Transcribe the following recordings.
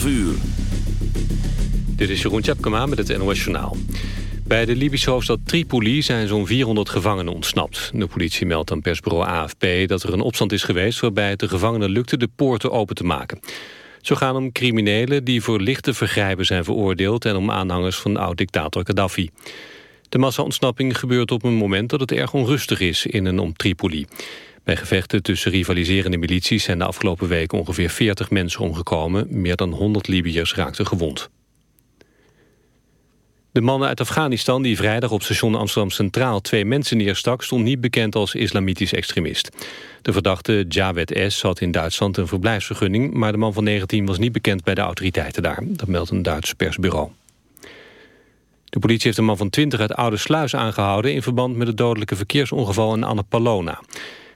12 uur. Dit is Jeroen Tjepkema met het NOS Journaal. Bij de Libische hoofdstad Tripoli zijn zo'n 400 gevangenen ontsnapt. De politie meldt aan persbureau AFP dat er een opstand is geweest... waarbij het de gevangenen lukte de poorten open te maken. Zo gaan om criminelen die voor lichte vergrijpen zijn veroordeeld... en om aanhangers van oud-dictator Gaddafi. De massa-ontsnapping gebeurt op een moment dat het erg onrustig is in en om Tripoli. Bij gevechten tussen rivaliserende milities zijn de afgelopen week ongeveer 40 mensen omgekomen. Meer dan 100 Libiërs raakten gewond. De man uit Afghanistan die vrijdag op station Amsterdam Centraal twee mensen neerstak... stond niet bekend als islamitisch extremist. De verdachte Jawed S. had in Duitsland een verblijfsvergunning... maar de man van 19 was niet bekend bij de autoriteiten daar. Dat meldt een Duits persbureau. De politie heeft een man van 20 uit Oude Sluis aangehouden... in verband met het dodelijke verkeersongeval in Annapolona.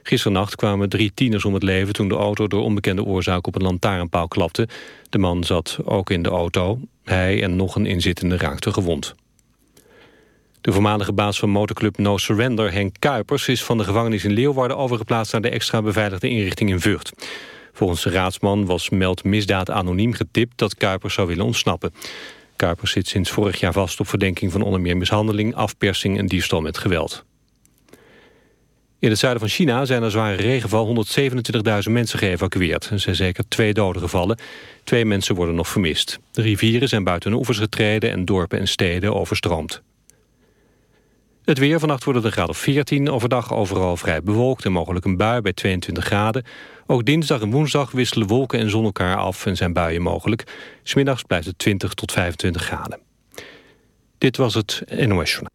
Gisternacht kwamen drie tieners om het leven... toen de auto door onbekende oorzaak op een lantaarnpaal klapte. De man zat ook in de auto. Hij en nog een inzittende raakten gewond. De voormalige baas van motorclub No Surrender, Henk Kuipers... is van de gevangenis in Leeuwarden overgeplaatst... naar de extra beveiligde inrichting in Vught. Volgens de raadsman was Meld Misdaad anoniem getipt... dat Kuipers zou willen ontsnappen. Kuipers zit sinds vorig jaar vast op verdenking van onder meer mishandeling... afpersing en diefstal met geweld. In het zuiden van China zijn er zware regenval 127.000 mensen geëvacueerd. Er zijn zeker twee doden gevallen. Twee mensen worden nog vermist. De rivieren zijn buiten de oevers getreden en dorpen en steden overstroomd. Het weer, vannacht een graad of 14. Overdag overal vrij bewolkt en mogelijk een bui bij 22 graden. Ook dinsdag en woensdag wisselen wolken en zon elkaar af en zijn buien mogelijk. Smiddags blijft het 20 tot 25 graden. Dit was het NOS Journaal.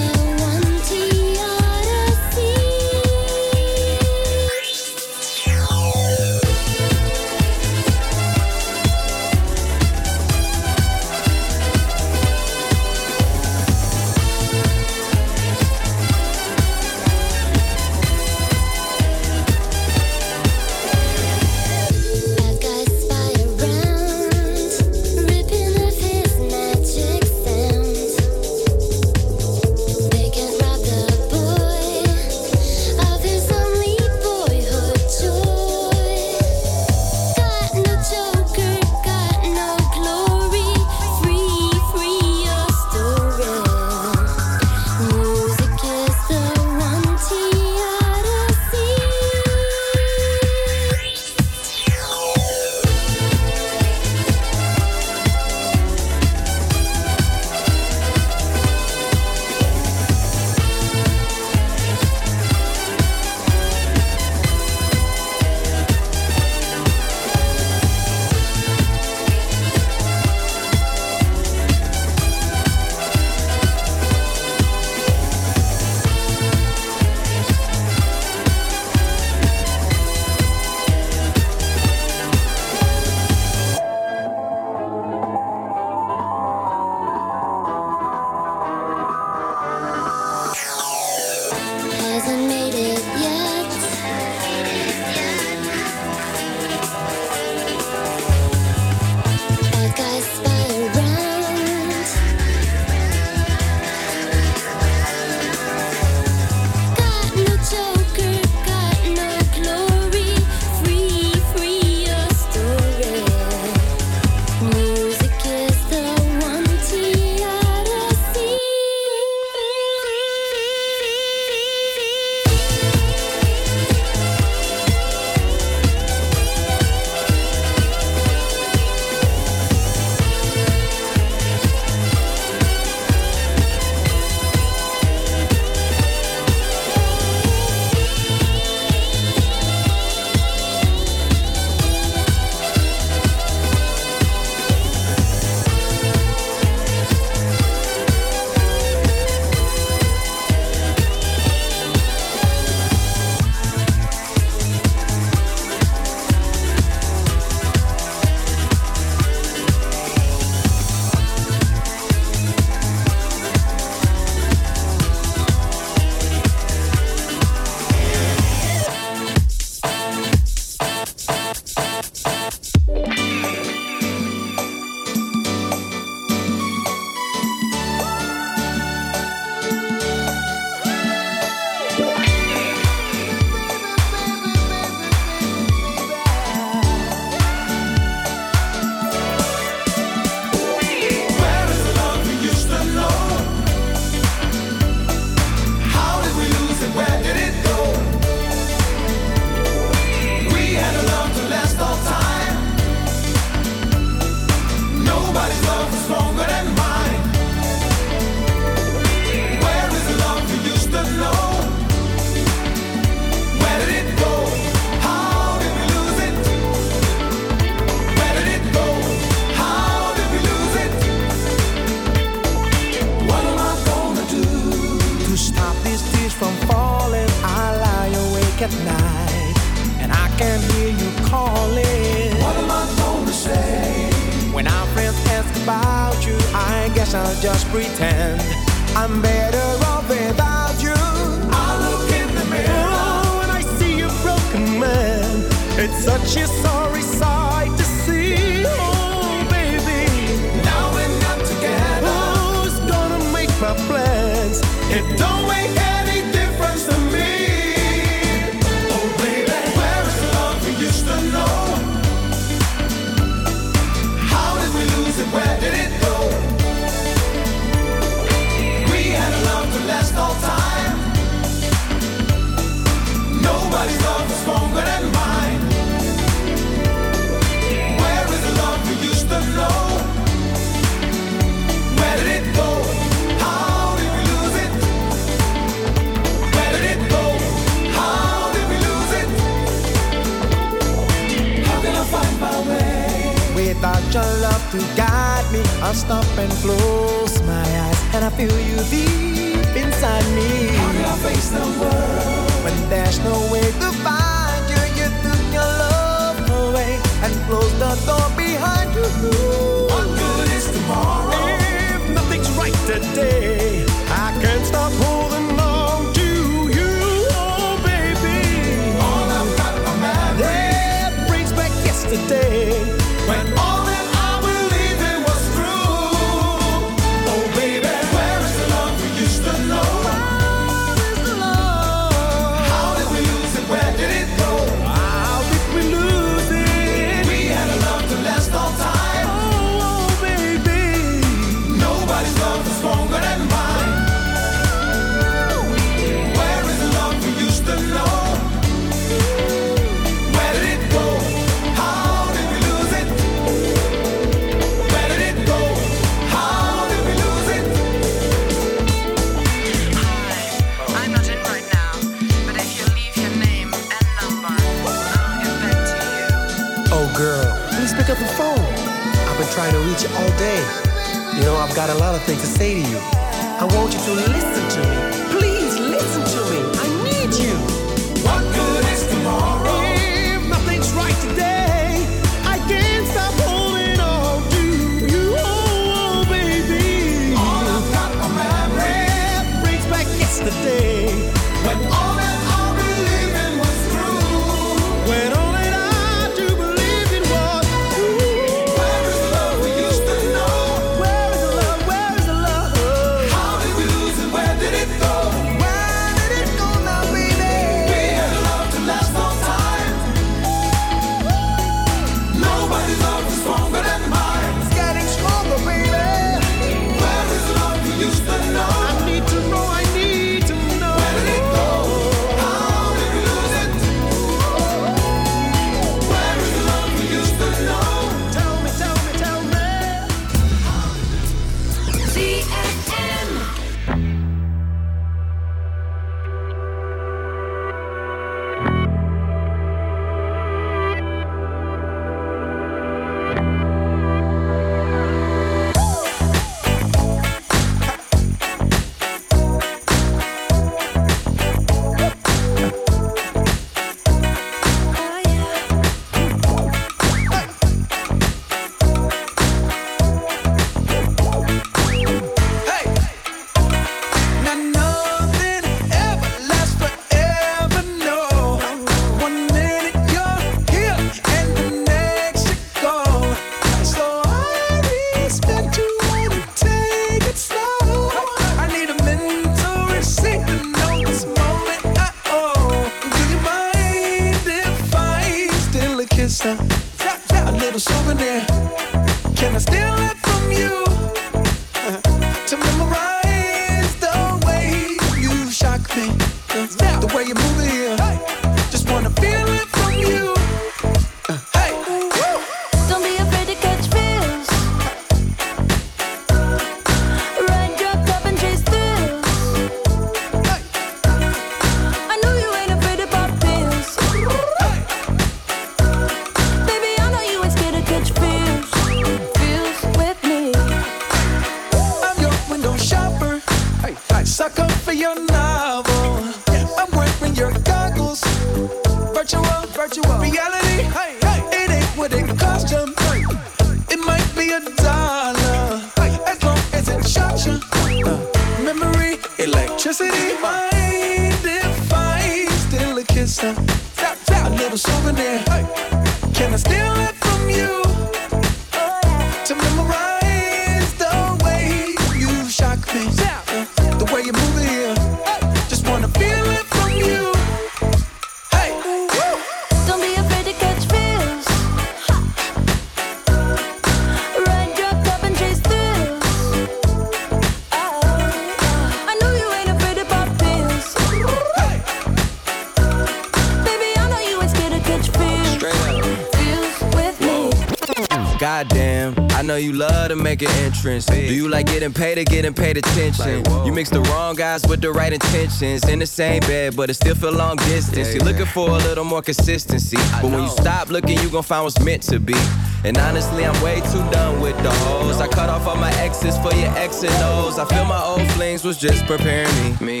Entrance. Do you like getting paid or getting paid attention? You mix the wrong guys with the right intentions. In the same bed, but it still feel long distance. You're looking for a little more consistency. But when you stop looking, you gon' find what's meant to be. And honestly, I'm way too done with the hoes. I cut off all my exes for your X and O's. I feel my old flings was just preparing me.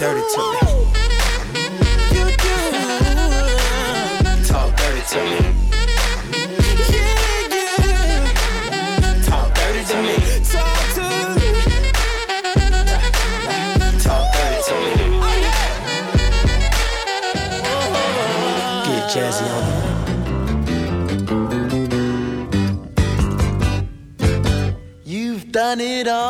Dirty to me. talk dirty to me. Talk dirty to me. Talk to me. Talk dirty to me. Get jazzy on. You've done it all.